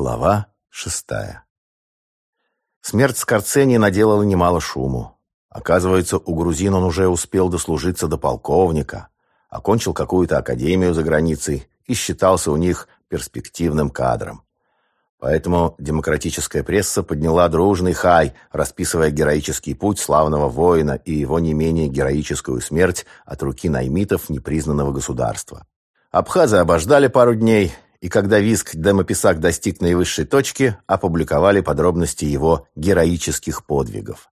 Глава шестая. Смерть Скорцени наделала немало шуму. Оказывается, у грузин он уже успел дослужиться до полковника, окончил какую-то академию за границей и считался у них перспективным кадром. Поэтому демократическая пресса подняла дружный хай, расписывая героический путь славного воина и его не менее героическую смерть от руки наймитов непризнанного государства. Абхазы обождали пару дней – и когда виск Демописак достиг наивысшей точки, опубликовали подробности его героических подвигов.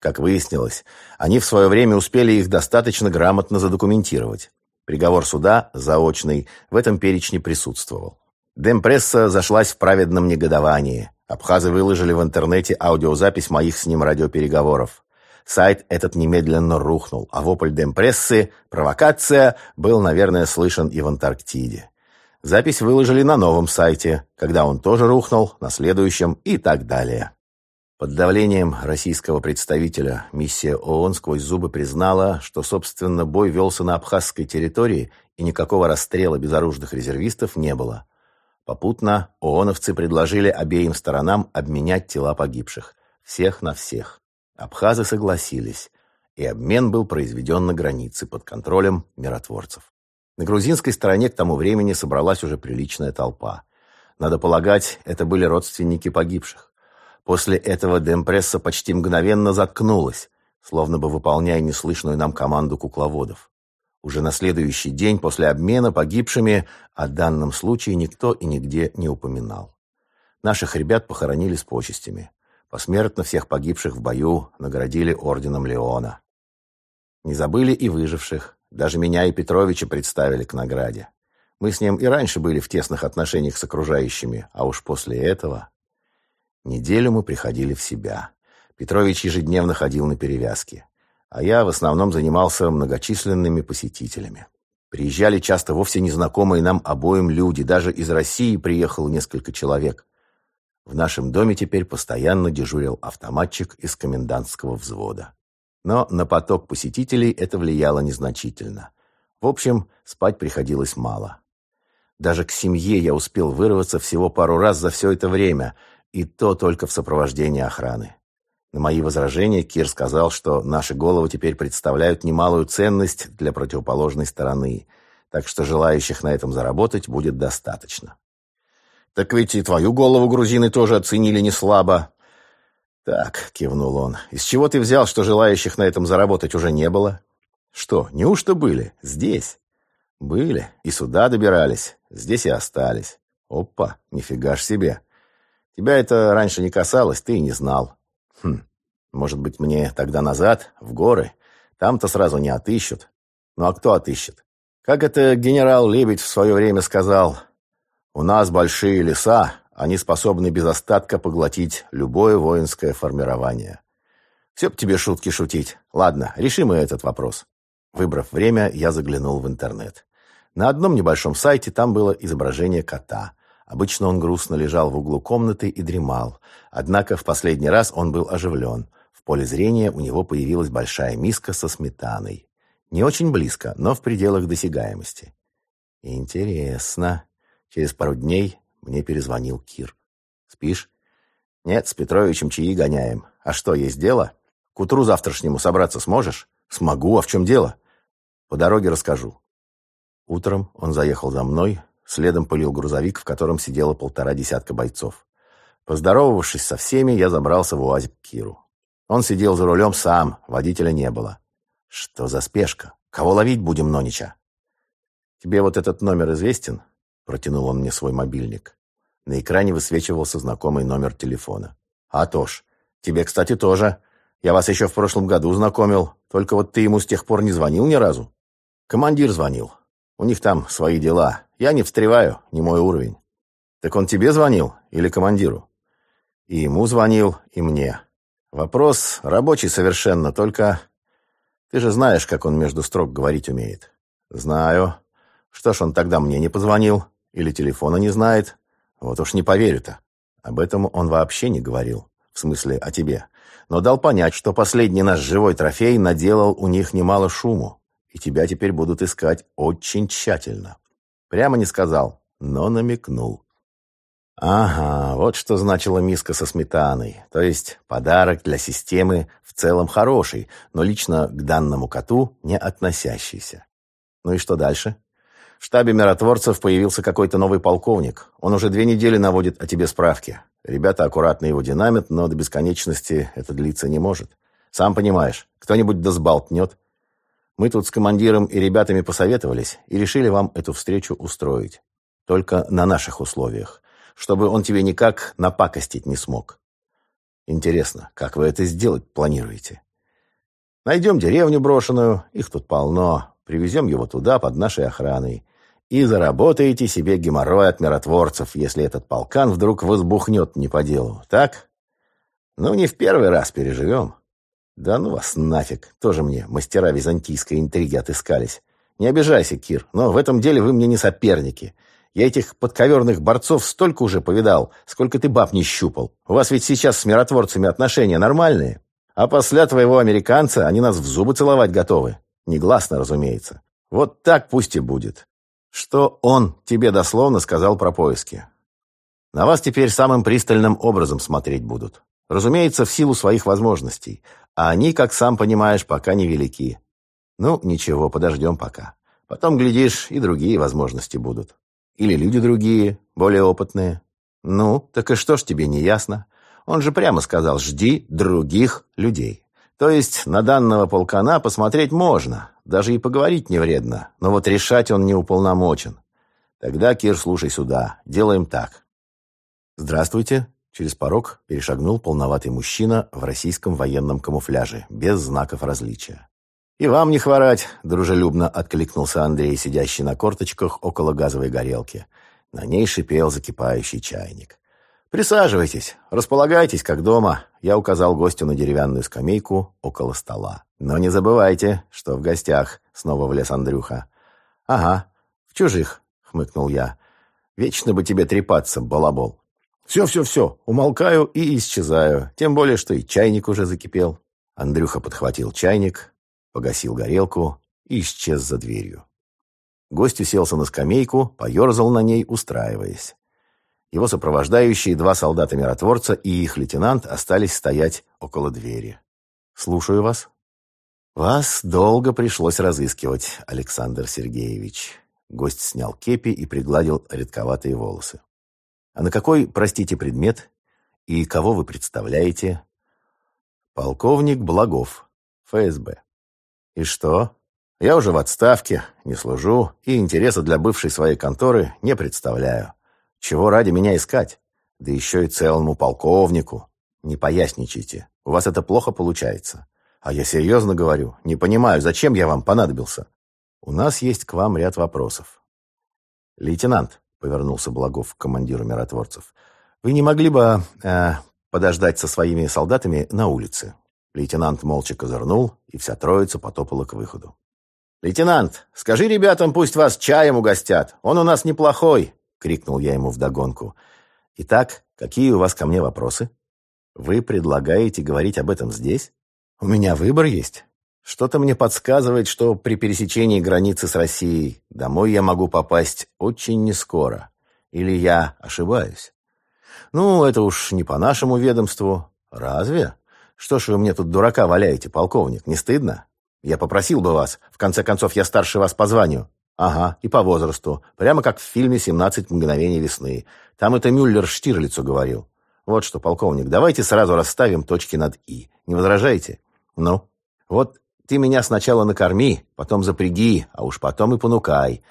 Как выяснилось, они в свое время успели их достаточно грамотно задокументировать. Приговор суда, заочный, в этом перечне присутствовал. Демпресса зашлась в праведном негодовании. Абхазы выложили в интернете аудиозапись моих с ним радиопереговоров. Сайт этот немедленно рухнул, а вопль Демпрессы «Провокация» был, наверное, слышен и в Антарктиде. Запись выложили на новом сайте, когда он тоже рухнул, на следующем и так далее. Под давлением российского представителя миссия ООН сквозь зубы признала, что, собственно, бой велся на абхазской территории и никакого расстрела безоружных резервистов не было. Попутно ООНовцы предложили обеим сторонам обменять тела погибших. Всех на всех. Абхазы согласились, и обмен был произведен на границе под контролем миротворцев. На грузинской стороне к тому времени собралась уже приличная толпа. Надо полагать, это были родственники погибших. После этого Демпресса почти мгновенно заткнулась, словно бы выполняя неслышную нам команду кукловодов. Уже на следующий день после обмена погибшими о данном случае никто и нигде не упоминал. Наших ребят похоронили с почестями. Посмертно всех погибших в бою наградили орденом Леона. Не забыли и выживших. Даже меня и Петровича представили к награде. Мы с ним и раньше были в тесных отношениях с окружающими, а уж после этого... Неделю мы приходили в себя. Петрович ежедневно ходил на перевязки, а я в основном занимался многочисленными посетителями. Приезжали часто вовсе незнакомые нам обоим люди, даже из России приехало несколько человек. В нашем доме теперь постоянно дежурил автоматчик из комендантского взвода. Но на поток посетителей это влияло незначительно. В общем, спать приходилось мало. Даже к семье я успел вырваться всего пару раз за все это время, и то только в сопровождении охраны. На мои возражения Кир сказал, что наши головы теперь представляют немалую ценность для противоположной стороны, так что желающих на этом заработать будет достаточно. «Так ведь и твою голову грузины тоже оценили не слабо», «Так», — кивнул он, — «из чего ты взял, что желающих на этом заработать уже не было?» «Что, неужто были? Здесь?» «Были. И сюда добирались. Здесь и остались. Опа, нифига ж себе. Тебя это раньше не касалось, ты и не знал. Хм, может быть, мне тогда назад, в горы? Там-то сразу не отыщут. Ну а кто отыщет? Как это генерал Лебедь в свое время сказал, «У нас большие леса, они способны без остатка поглотить любое воинское формирование. Все б тебе шутки шутить. Ладно, решим и этот вопрос. Выбрав время, я заглянул в интернет. На одном небольшом сайте там было изображение кота. Обычно он грустно лежал в углу комнаты и дремал. Однако в последний раз он был оживлен. В поле зрения у него появилась большая миска со сметаной. Не очень близко, но в пределах досягаемости. Интересно. Через пару дней мне перезвонил Кир. «Спишь?» «Нет, с Петровичем чаи гоняем. А что, есть дело? К утру завтрашнему собраться сможешь?» «Смогу. А в чем дело?» «По дороге расскажу». Утром он заехал за мной, следом пылил грузовик, в котором сидело полтора десятка бойцов. Поздоровавшись со всеми, я забрался в УАЗик к Киру. Он сидел за рулем сам, водителя не было. «Что за спешка? Кого ловить будем, Нонича?» «Тебе вот этот номер известен?» Протянул он мне свой мобильник. На экране высвечивался знакомый номер телефона. «А то ж. Тебе, кстати, тоже. Я вас еще в прошлом году знакомил. Только вот ты ему с тех пор не звонил ни разу». «Командир звонил. У них там свои дела. Я не встреваю, не мой уровень». «Так он тебе звонил или командиру?» «И ему звонил, и мне. Вопрос рабочий совершенно, только... Ты же знаешь, как он между строк говорить умеет». «Знаю. Что ж он тогда мне не позвонил?» Или телефона не знает. Вот уж не поверю-то. Об этом он вообще не говорил. В смысле, о тебе. Но дал понять, что последний наш живой трофей наделал у них немало шуму. И тебя теперь будут искать очень тщательно. Прямо не сказал, но намекнул. Ага, вот что значила миска со сметаной. То есть подарок для системы в целом хороший, но лично к данному коту не относящийся. Ну и что дальше? В штабе миротворцев появился какой-то новый полковник. Он уже две недели наводит о тебе справки. Ребята аккуратно его динамят, но до бесконечности это длиться не может. Сам понимаешь, кто-нибудь да сболтнет. Мы тут с командиром и ребятами посоветовались и решили вам эту встречу устроить. Только на наших условиях чтобы он тебе никак напакостить не смог. Интересно, как вы это сделать планируете? Найдем деревню брошенную, их тут полно, привезем его туда под нашей охраной. И заработаете себе геморрой от миротворцев, если этот полкан вдруг возбухнет не по делу, так? Ну, не в первый раз переживем. Да ну вас нафиг, тоже мне мастера византийской интриги отыскались. Не обижайся, Кир, но в этом деле вы мне не соперники. Я этих подковерных борцов столько уже повидал, сколько ты баб не щупал. У вас ведь сейчас с миротворцами отношения нормальные. А после твоего американца они нас в зубы целовать готовы. Негласно, разумеется. Вот так пусть и будет. Что он тебе дословно сказал про поиски. На вас теперь самым пристальным образом смотреть будут. Разумеется, в силу своих возможностей. А они, как сам понимаешь, пока невелики. Ну, ничего, подождем пока. Потом, глядишь, и другие возможности будут. Или люди другие, более опытные? Ну, так и что ж тебе не ясно? Он же прямо сказал «жди других людей». То есть на данного полкана посмотреть можно, даже и поговорить не вредно, но вот решать он не уполномочен. Тогда, Кир, слушай сюда, делаем так. Здравствуйте. Через порог перешагнул полноватый мужчина в российском военном камуфляже, без знаков различия. «И вам не хворать», — дружелюбно откликнулся Андрей, сидящий на корточках около газовой горелки. На ней шипел закипающий чайник. «Присаживайтесь, располагайтесь, как дома», — я указал гостю на деревянную скамейку около стола. «Но не забывайте, что в гостях», — снова влез Андрюха. «Ага, в чужих», — хмыкнул я. «Вечно бы тебе трепаться, балабол». «Все-все-все, умолкаю и исчезаю, тем более, что и чайник уже закипел». Андрюха подхватил чайник, погасил горелку и исчез за дверью. Гость уселся на скамейку, поерзал на ней, устраиваясь. Его сопровождающие два солдата-миротворца и их лейтенант остались стоять около двери. «Слушаю вас». «Вас долго пришлось разыскивать, Александр Сергеевич». Гость снял кепи и пригладил редковатые волосы. «А на какой, простите, предмет? И кого вы представляете?» «Полковник Благов, ФСБ». И что? Я уже в отставке, не служу, и интереса для бывшей своей конторы не представляю. Чего ради меня искать? Да еще и целому полковнику. Не поясничайте. У вас это плохо получается. А я серьезно говорю, не понимаю, зачем я вам понадобился. У нас есть к вам ряд вопросов. Лейтенант, повернулся Благов к командиру миротворцев, вы не могли бы э, подождать со своими солдатами на улице? Лейтенант молча козырнул, и вся троица потопала к выходу. «Лейтенант, скажи ребятам, пусть вас чаем угостят. Он у нас неплохой!» — крикнул я ему вдогонку. «Итак, какие у вас ко мне вопросы? Вы предлагаете говорить об этом здесь? У меня выбор есть. Что-то мне подсказывает, что при пересечении границы с Россией домой я могу попасть очень нескоро. Или я ошибаюсь? Ну, это уж не по нашему ведомству. Разве?» Что ж вы мне тут дурака валяете, полковник, не стыдно? Я попросил бы вас. В конце концов, я старше вас по званию. Ага, и по возрасту. Прямо как в фильме «17 мгновений весны». Там это Мюллер Штирлицу говорил. Вот что, полковник, давайте сразу расставим точки над «и». Не возражаете? Ну? Вот ты меня сначала накорми, потом запряги, а уж потом и понукай.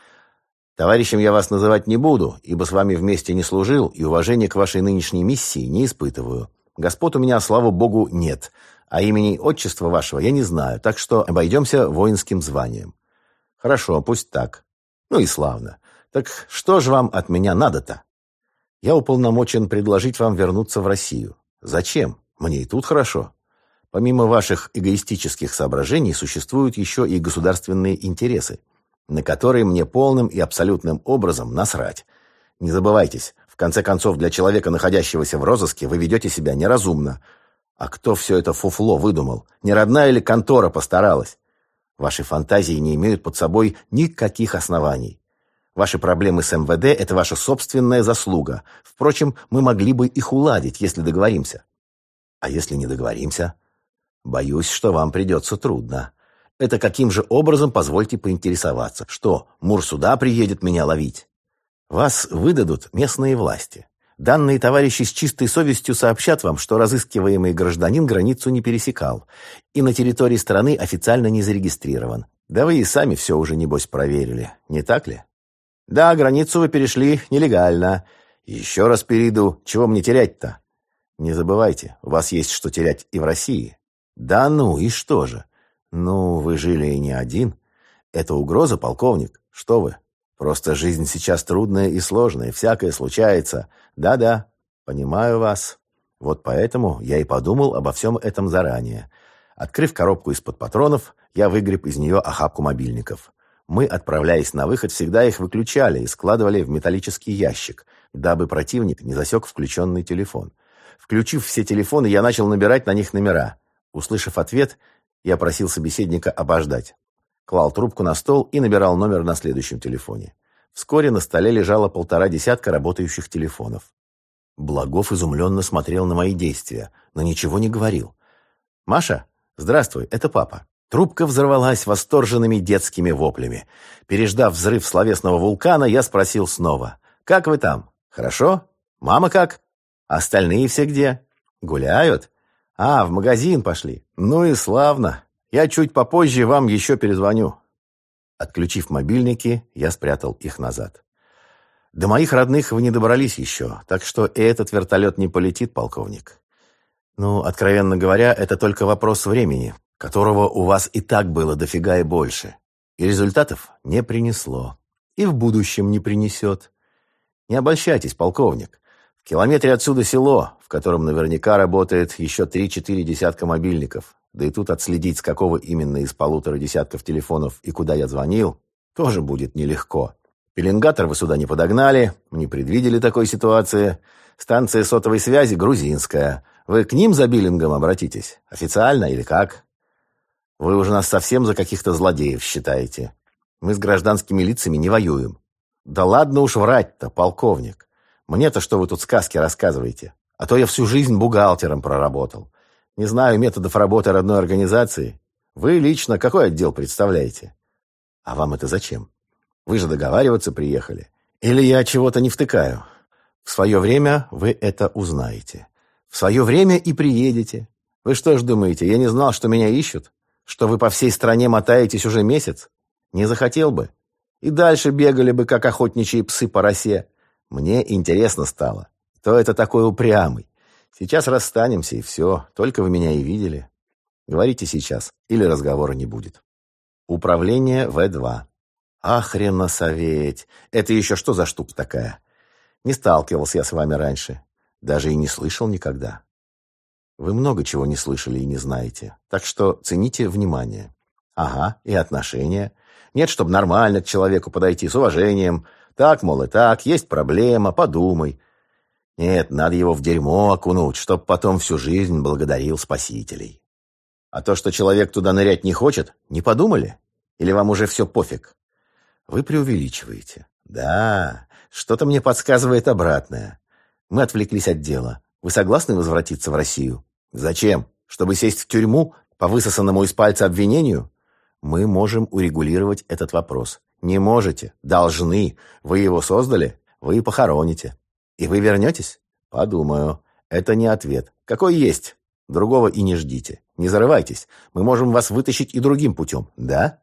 Товарищем я вас называть не буду, ибо с вами вместе не служил и уважения к вашей нынешней миссии не испытываю. Господ у меня, слава богу, нет, а имени отчества вашего я не знаю, так что обойдемся воинским званием. Хорошо, пусть так. Ну и славно. Так что же вам от меня надо-то? Я уполномочен предложить вам вернуться в Россию. Зачем? Мне и тут хорошо. Помимо ваших эгоистических соображений существуют еще и государственные интересы, на которые мне полным и абсолютным образом насрать. Не забывайтесь, в конце концов, для человека, находящегося в розыске, вы ведете себя неразумно. А кто все это фуфло выдумал? Не родная или контора постаралась? Ваши фантазии не имеют под собой никаких оснований. Ваши проблемы с МВД – это ваша собственная заслуга. Впрочем, мы могли бы их уладить, если договоримся. А если не договоримся? Боюсь, что вам придется трудно. Это каким же образом, позвольте поинтересоваться? Что, Мур сюда приедет меня ловить? Вас выдадут местные власти. Данные товарищи с чистой совестью сообщат вам, что разыскиваемый гражданин границу не пересекал и на территории страны официально не зарегистрирован. Да вы и сами все уже, небось, проверили, не так ли? Да, границу вы перешли нелегально. Еще раз перейду. Чего мне терять-то? Не забывайте, у вас есть что терять и в России. Да ну, и что же? Ну, вы жили и не один. Это угроза, полковник. Что вы? Просто жизнь сейчас трудная и сложная, всякое случается. Да-да, понимаю вас. Вот поэтому я и подумал обо всем этом заранее. Открыв коробку из-под патронов, я выгреб из нее охапку мобильников. Мы, отправляясь на выход, всегда их выключали и складывали в металлический ящик, дабы противник не засек включенный телефон. Включив все телефоны, я начал набирать на них номера. Услышав ответ, я просил собеседника обождать. Клал трубку на стол и набирал номер на следующем телефоне. Вскоре на столе лежало полтора десятка работающих телефонов. Благов изумленно смотрел на мои действия, но ничего не говорил. «Маша, здравствуй, это папа. Трубка взорвалась восторженными детскими воплями. Переждав взрыв словесного вулкана, я спросил снова. «Как вы там? Хорошо? Мама как? Остальные все где? Гуляют? А, в магазин пошли. Ну и славно. Я чуть попозже вам еще перезвоню». Отключив мобильники, я спрятал их назад. До моих родных вы не добрались еще, так что и этот вертолет не полетит, полковник. Ну, откровенно говоря, это только вопрос времени, которого у вас и так было дофига и больше. И результатов не принесло. И в будущем не принесет. Не обольщайтесь, полковник. В километре отсюда село, в котором наверняка работает еще три-четыре десятка мобильников. Да и тут отследить, с какого именно из полутора десятков телефонов и куда я звонил, тоже будет нелегко. Пеленгатор вы сюда не подогнали, не предвидели такой ситуации. Станция сотовой связи грузинская. Вы к ним за биллингом обратитесь? Официально или как? Вы уже нас совсем за каких-то злодеев считаете. Мы с гражданскими лицами не воюем. Да ладно уж врать-то, полковник. Мне-то что вы тут сказки рассказываете? А то я всю жизнь бухгалтером проработал. Не знаю методов работы родной организации. Вы лично какой отдел представляете? А вам это зачем? Вы же договариваться приехали. Или я чего-то не втыкаю? В свое время вы это узнаете. В свое время и приедете. Вы что ж думаете, я не знал, что меня ищут? Что вы по всей стране мотаетесь уже месяц? Не захотел бы. И дальше бегали бы, как охотничьи псы по росе. Мне интересно стало. Кто это такой упрямый? Сейчас расстанемся, и все. Только вы меня и видели. Говорите сейчас, или разговора не будет. Управление В2. Ахрена советь. Это еще что за штука такая? Не сталкивался я с вами раньше. Даже и не слышал никогда. Вы много чего не слышали и не знаете. Так что цените внимание. Ага, и отношения. Нет, чтобы нормально к человеку подойти, с уважением. Так, мол, и так, есть проблема, подумай. Нет, надо его в дерьмо окунуть, чтоб потом всю жизнь благодарил спасителей. А то, что человек туда нырять не хочет, не подумали? Или вам уже все пофиг? Вы преувеличиваете. Да, что-то мне подсказывает обратное. Мы отвлеклись от дела. Вы согласны возвратиться в Россию? Зачем? Чтобы сесть в тюрьму по высосанному из пальца обвинению? Мы можем урегулировать этот вопрос. Не можете. Должны. Вы его создали, вы и похороните. И вы вернетесь? Подумаю. Это не ответ. Какой есть? Другого и не ждите. Не зарывайтесь. Мы можем вас вытащить и другим путем. Да?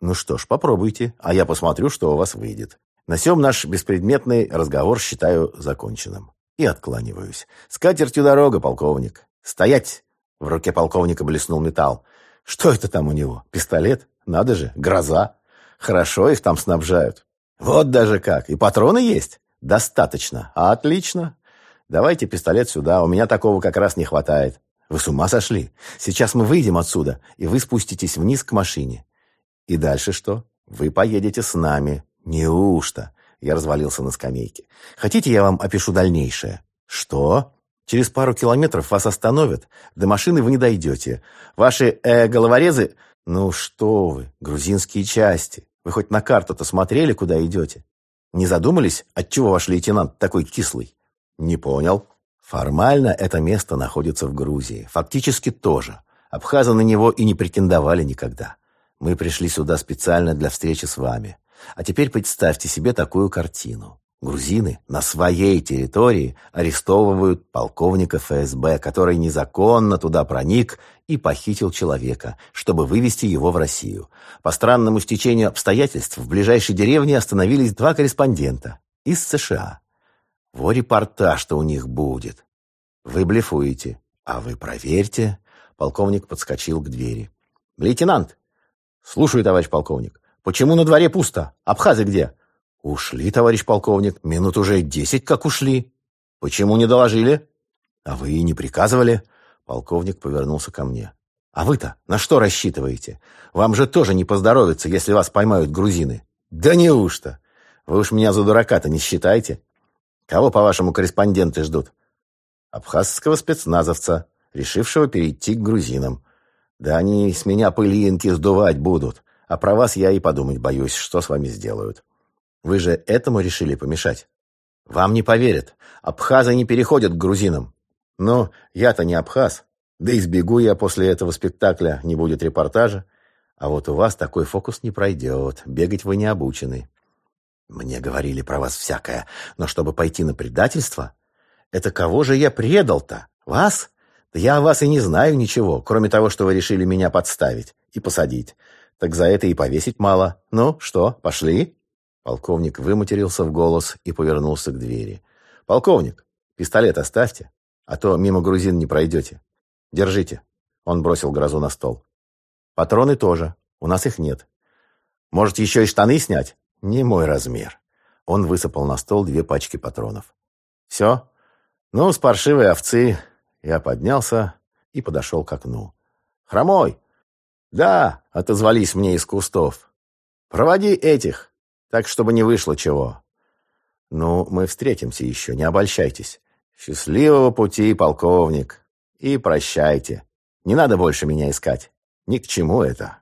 Ну что ж, попробуйте, а я посмотрю, что у вас выйдет. На сём наш беспредметный разговор считаю законченным и откланиваюсь. «С катертью дорога, полковник! Стоять!» В руке полковника блеснул металл. «Что это там у него? Пистолет? Надо же, гроза! Хорошо их там снабжают. Вот даже как! И патроны есть? Достаточно. Отлично! Давайте пистолет сюда, у меня такого как раз не хватает. Вы с ума сошли? Сейчас мы выйдем отсюда, и вы спуститесь вниз к машине. И дальше что? Вы поедете с нами. Неужто? Я развалился на скамейке. «Хотите, я вам опишу дальнейшее?» «Что?» «Через пару километров вас остановят. До машины вы не дойдете. Ваши, э, головорезы...» «Ну что вы, грузинские части. Вы хоть на карту-то смотрели, куда идете?» Не задумались, отчего ваш лейтенант такой кислый? Не понял. Формально это место находится в Грузии. Фактически тоже. Абхазы на него и не претендовали никогда. Мы пришли сюда специально для встречи с вами. А теперь представьте себе такую картину. Грузины на своей территории арестовывают полковника ФСБ, который незаконно туда проник и похитил человека, чтобы вывести его в Россию. По странному стечению обстоятельств в ближайшей деревне остановились два корреспондента из США. Во репортаж-то у них будет. Вы блефуете. А вы проверьте. Полковник подскочил к двери. Лейтенант! Слушаю, товарищ полковник. Почему на дворе пусто? Абхазы где? «Ушли, товарищ полковник. Минут уже десять как ушли. Почему не доложили?» «А вы и не приказывали?» Полковник повернулся ко мне. «А вы-то на что рассчитываете? Вам же тоже не поздоровится, если вас поймают грузины». «Да неужто? Вы уж меня за дурака-то не считаете? Кого, по-вашему, корреспонденты ждут?» «Абхазского спецназовца, решившего перейти к грузинам. Да они с меня пылинки сдувать будут. А про вас я и подумать боюсь, что с вами сделают». Вы же этому решили помешать? Вам не поверят. Абхазы не переходят к грузинам. Но я-то не абхаз. Да и сбегу я после этого спектакля, не будет репортажа. А вот у вас такой фокус не пройдет. Бегать вы не обучены. Мне говорили про вас всякое. Но чтобы пойти на предательство? Это кого же я предал-то? Вас? Да я о вас и не знаю ничего, кроме того, что вы решили меня подставить и посадить. Так за это и повесить мало. Ну, что, пошли?» Полковник выматерился в голос и повернулся к двери. «Полковник, пистолет оставьте, а то мимо грузин не пройдете. Держите». Он бросил грозу на стол. «Патроны тоже. У нас их нет. Может, еще и штаны снять? Не мой размер». Он высыпал на стол две пачки патронов. «Все? Ну, с паршивой овцы...» Я поднялся и подошел к окну. «Хромой!» «Да!» — отозвались мне из кустов. «Проводи этих!» Так, чтобы не вышло чего. Ну, мы встретимся еще, не обольщайтесь. Счастливого пути, полковник. И прощайте. Не надо больше меня искать. Ни к чему это.